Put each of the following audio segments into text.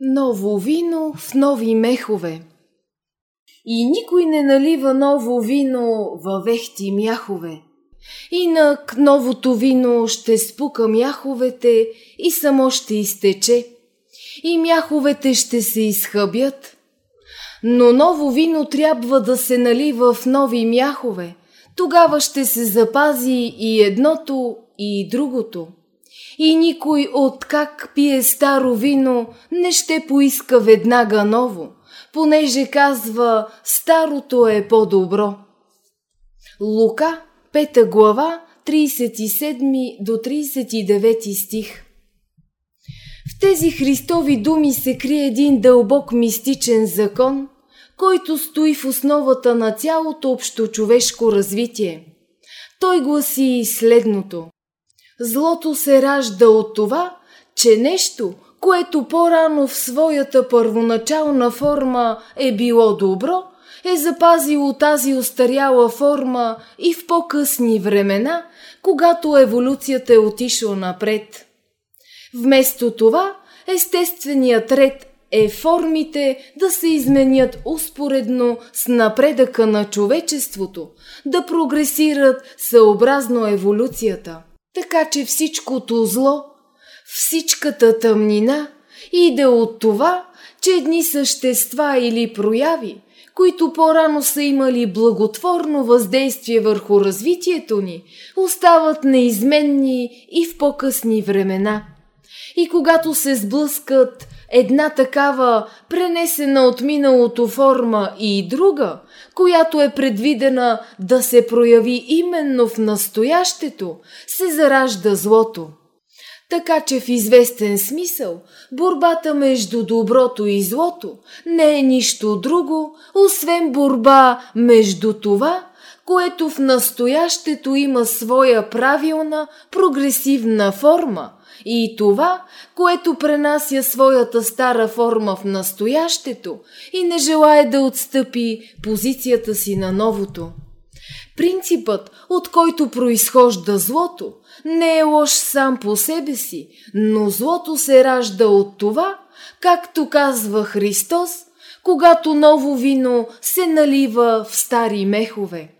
Ново вино в нови мехове. И никой не налива ново вино във вехти мяхове. Инак новото вино ще спука мяховете и само ще изтече. И мяховете ще се изхъбят. Но ново вино трябва да се налива в нови мяхове. Тогава ще се запази и едното, и другото и никой от как пие старо вино не ще поиска веднага ново, понеже казва старото е по-добро. Лука, 5 глава, 37 до 39 стих В тези Христови думи се крие един дълбок мистичен закон, който стои в основата на цялото общочовешко развитие. Той гласи следното. Злото се ражда от това, че нещо, което по-рано в своята първоначална форма е било добро, е запазило тази устаряла форма и в по-късни времена, когато еволюцията е отишла напред. Вместо това, естественият ред е формите да се изменят успоредно с напредъка на човечеството, да прогресират съобразно еволюцията – така че всичкото зло, всичката тъмнина иде от това, че едни същества или прояви, които по-рано са имали благотворно въздействие върху развитието ни, остават неизменни и в по-късни времена. И когато се сблъскат една такава пренесена от миналото форма и друга, която е предвидена да се прояви именно в настоящето, се заражда злото. Така че в известен смисъл борбата между доброто и злото не е нищо друго, освен борба между това, което в настоящето има своя правилна, прогресивна форма и това, което пренася своята стара форма в настоящето и не желая да отстъпи позицията си на новото. Принципът, от който произхожда злото, не е лош сам по себе си, но злото се ражда от това, както казва Христос, когато ново вино се налива в стари мехове.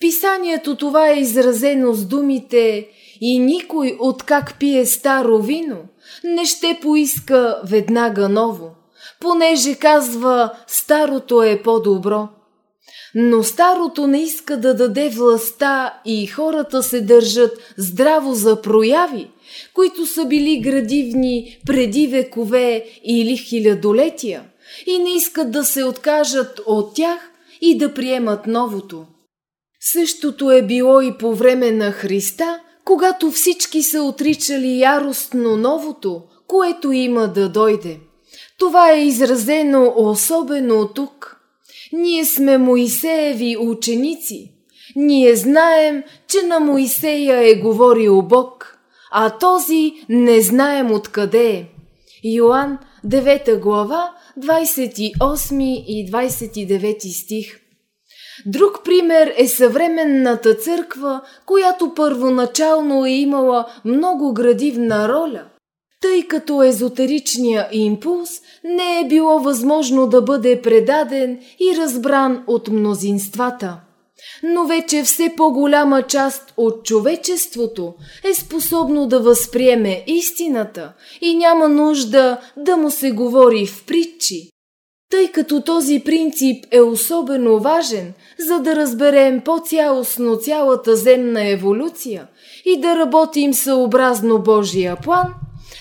Писанието това е изразено с думите и никой от как пие старо вино не ще поиска веднага ново, понеже казва старото е по-добро. Но старото не иска да даде властта и хората се държат здраво за прояви, които са били градивни преди векове или хилядолетия и не искат да се откажат от тях и да приемат новото. Същото е било и по време на Христа, когато всички са отричали яростно новото, което има да дойде. Това е изразено особено тук. Ние сме Моисееви ученици. Ние знаем, че на Моисея е говорил Бог, а този не знаем откъде е. Йоанн 9 глава 28 и 29 стих. Друг пример е съвременната църква, която първоначално е имала много градивна роля, тъй като езотеричния импулс не е било възможно да бъде предаден и разбран от мнозинствата. Но вече все по-голяма част от човечеството е способно да възприеме истината и няма нужда да му се говори в притчи. Тъй като този принцип е особено важен, за да разберем по-цялостно цялата земна еволюция и да работим съобразно Божия план,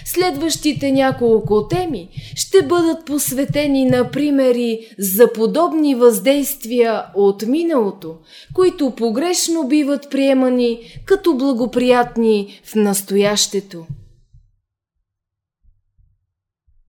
следващите няколко теми ще бъдат посветени на примери за подобни въздействия от миналото, които погрешно биват приемани като благоприятни в настоящето.